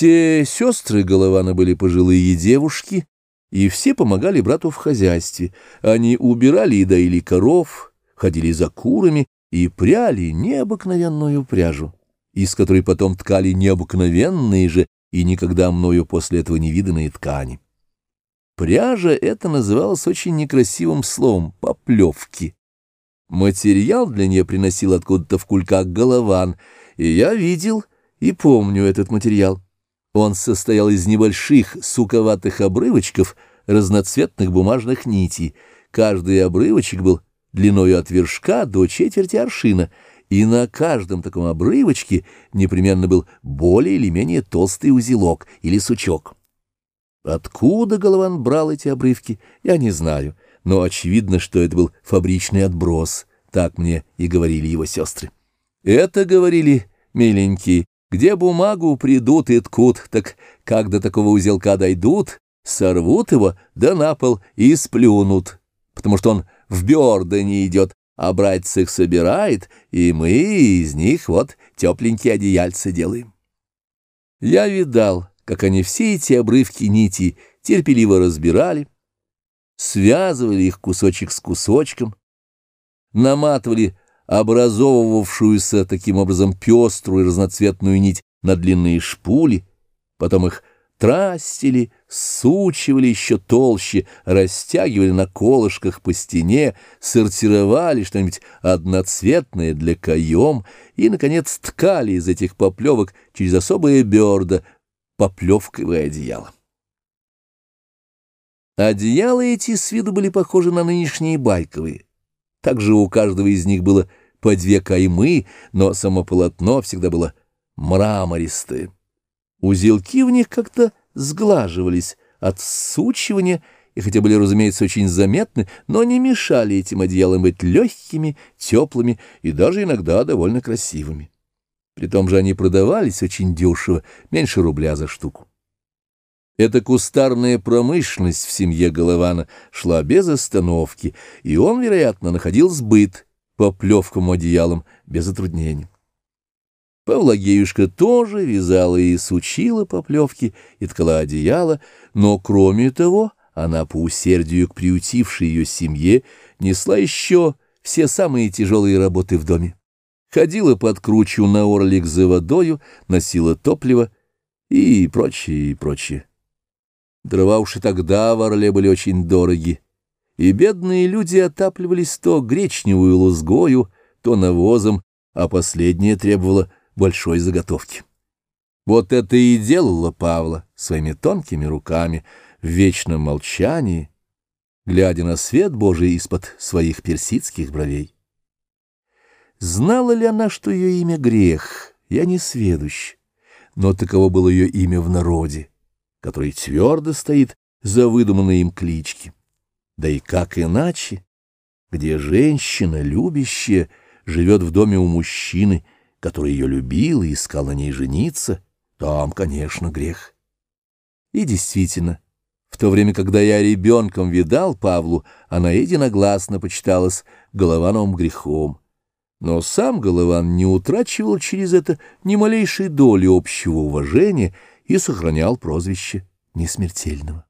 Все сестры Голована были пожилые девушки, и все помогали брату в хозяйстве. Они убирали и доили коров, ходили за курами и пряли необыкновенную пряжу, из которой потом ткали необыкновенные же и никогда мною после этого не виданные ткани. Пряжа это называлось очень некрасивым словом — поплевки. Материал для нее приносил откуда-то в кульках голован, и я видел и помню этот материал. Он состоял из небольших суковатых обрывочков разноцветных бумажных нитей. Каждый обрывочек был длиною от вершка до четверти аршина, и на каждом таком обрывочке непременно был более или менее толстый узелок или сучок. Откуда Голован брал эти обрывки, я не знаю, но очевидно, что это был фабричный отброс, так мне и говорили его сестры. Это говорили, миленькие, где бумагу придут и ткут, так как до такого узелка дойдут, сорвут его, да на пол и сплюнут, потому что он в бёрда не идет, а братец их собирает, и мы из них вот тепленькие одеяльца делаем. Я видал, как они все эти обрывки нити терпеливо разбирали, связывали их кусочек с кусочком, наматывали образовывавшуюся таким образом пеструю и разноцветную нить на длинные шпули, потом их трастили, сучивали еще толще, растягивали на колышках по стене, сортировали что-нибудь одноцветное для каем и, наконец, ткали из этих поплевок через особое бердо поплевковое одеяло. Одеяла эти с виду были похожи на нынешние байковые. Также у каждого из них было по две каймы, но само полотно всегда было мрамористое. Узелки в них как-то сглаживались от сучивания, и хотя были, разумеется, очень заметны, но не мешали этим одеялам быть легкими, теплыми и даже иногда довольно красивыми. При том же они продавались очень дешево, меньше рубля за штуку. Эта кустарная промышленность в семье Голована шла без остановки, и он, вероятно, находил сбыт по плевкам одеялам без затруднений. Павлагеюшка тоже вязала и сучила поплевки и ткала одеяло, но, кроме того, она по усердию к приютившей ее семье несла еще все самые тяжелые работы в доме. Ходила под кручу на орлик за водою, носила топливо и прочее, и прочее. Дрова уж и тогда в Орле были очень дороги и бедные люди отапливались то гречневую лузгою, то навозом, а последнее требовало большой заготовки. Вот это и делала Павла своими тонкими руками в вечном молчании, глядя на свет Божий из-под своих персидских бровей. Знала ли она, что ее имя грех? Я не сведущ, но таково было ее имя в народе, который твердо стоит за выдуманные им клички. Да и как иначе, где женщина, любящая, живет в доме у мужчины, который ее любил и искал на ней жениться, там, конечно, грех. И действительно, в то время, когда я ребенком видал Павлу, она единогласно почиталась Головановым грехом. Но сам Голован не утрачивал через это ни малейшей доли общего уважения и сохранял прозвище несмертельного.